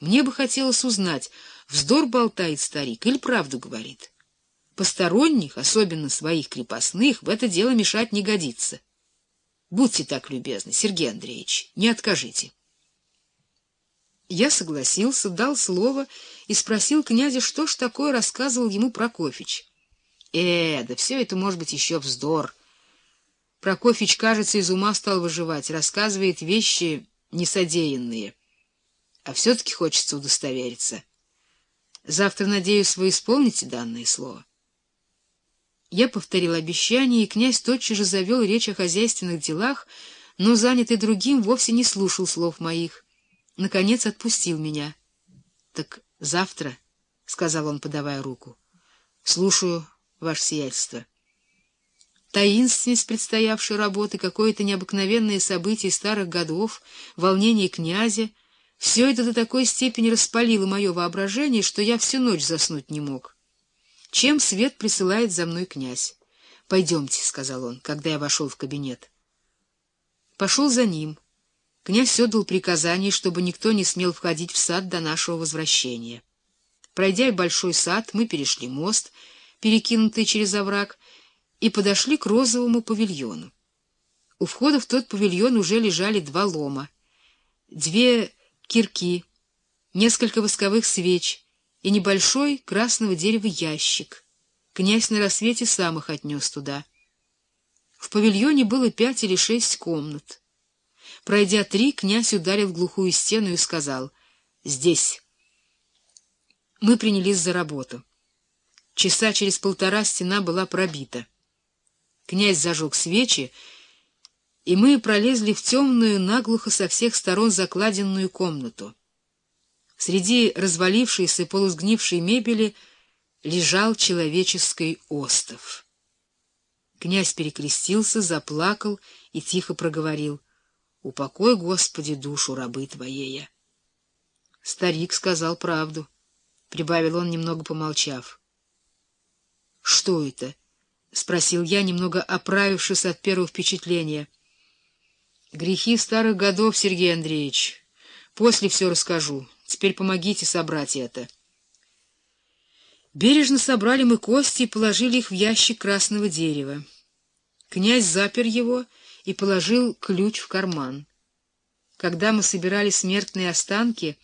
Мне бы хотелось узнать, вздор болтает старик или правду говорит. Посторонних, особенно своих крепостных, в это дело мешать не годится. Будьте так любезны, Сергей Андреевич, не откажите. Я согласился, дал слово и спросил князя, что ж такое рассказывал ему Прокофьич. Э, да все это может быть еще вздор. Прокофьич, кажется, из ума стал выживать, рассказывает вещи несодеянные. А все-таки хочется удостовериться. Завтра, надеюсь, вы исполните данное слово. Я повторил обещание, и князь тотчас же завел речь о хозяйственных делах, но, занятый другим, вовсе не слушал слов моих. Наконец отпустил меня. — Так завтра, — сказал он, подавая руку. — Слушаю, ваше сиятельство. Таинственность предстоявшей работы, какое-то необыкновенное событие старых годов, волнение князя — все это до такой степени распалило мое воображение, что я всю ночь заснуть не мог. Чем свет присылает за мной князь? — Пойдемте, — сказал он, когда я вошел в кабинет. Пошел за ним. Князь отдал приказание, чтобы никто не смел входить в сад до нашего возвращения. Пройдя большой сад, мы перешли мост, перекинутый через овраг, и подошли к розовому павильону. У входа в тот павильон уже лежали два лома, две кирки, несколько восковых свеч — и небольшой красного дерева ящик. Князь на рассвете сам их отнес туда. В павильоне было пять или шесть комнат. Пройдя три, князь ударил в глухую стену и сказал «Здесь». Мы принялись за работу. Часа через полтора стена была пробита. Князь зажег свечи, и мы пролезли в темную, наглухо со всех сторон закладенную комнату. Среди развалившейся полусгнившей мебели лежал человеческий остов. Князь перекрестился, заплакал и тихо проговорил «Упокой, Господи, душу рабы Твоей». Старик сказал правду, — прибавил он, немного помолчав. — Что это? — спросил я, немного оправившись от первого впечатления. — Грехи старых годов, Сергей Андреевич. После все расскажу. Теперь помогите собрать это. Бережно собрали мы кости и положили их в ящик красного дерева. Князь запер его и положил ключ в карман. Когда мы собирали смертные останки,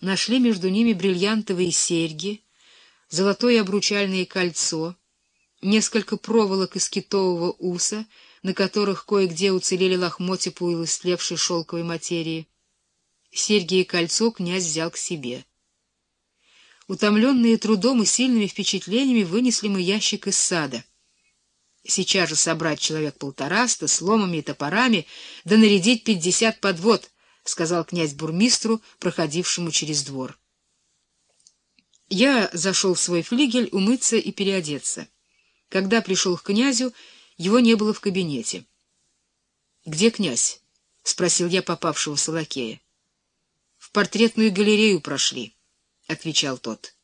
нашли между ними бриллиантовые серьги, золотое обручальное кольцо, несколько проволок из китового уса, на которых кое-где уцелели лохмотья полуистлевшей шелковой материи, Серьги и кольцо князь взял к себе. Утомленные трудом и сильными впечатлениями вынесли мы ящик из сада. Сейчас же собрать человек полтораста с ломами и топорами, да нарядить пятьдесят подвод, — сказал князь бурмистру, проходившему через двор. Я зашел в свой флигель умыться и переодеться. Когда пришел к князю, его не было в кабинете. — Где князь? — спросил я попавшего лакея в портретную галерею прошли, — отвечал тот.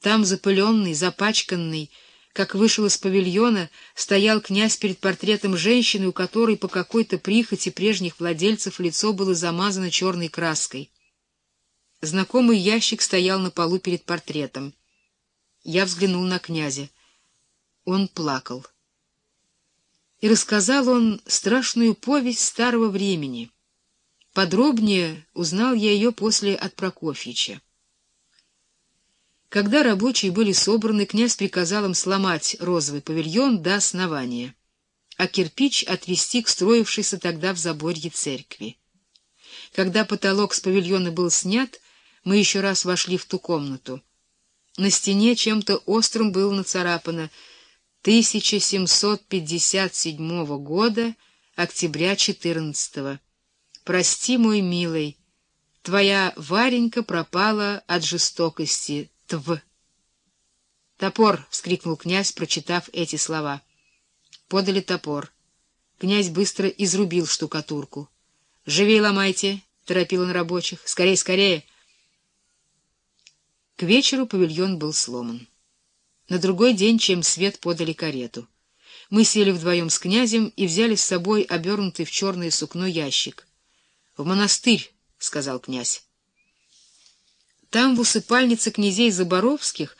Там, запыленный, запачканный, как вышел из павильона, стоял князь перед портретом женщины, у которой по какой-то прихоти прежних владельцев лицо было замазано черной краской. Знакомый ящик стоял на полу перед портретом. Я взглянул на князя. Он плакал. И рассказал он страшную повесть старого времени — Подробнее узнал я ее после от Прокофьича. Когда рабочие были собраны, князь приказал им сломать розовый павильон до основания, а кирпич отвести к строившейся тогда в заборье церкви. Когда потолок с павильона был снят, мы еще раз вошли в ту комнату. На стене чем-то острым было нацарапано 1757 года, октября 14 -го. Прости, мой милый, твоя Варенька пропала от жестокости. Тв. Топор! — вскрикнул князь, прочитав эти слова. Подали топор. Князь быстро изрубил штукатурку. — Живей ломайте! — торопил он рабочих. — Скорей, скорее! К вечеру павильон был сломан. На другой день, чем свет, подали карету. Мы сели вдвоем с князем и взяли с собой обернутый в черное сукно ящик — в монастырь, — сказал князь. Там, в усыпальнице князей Заборовских,